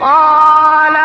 قال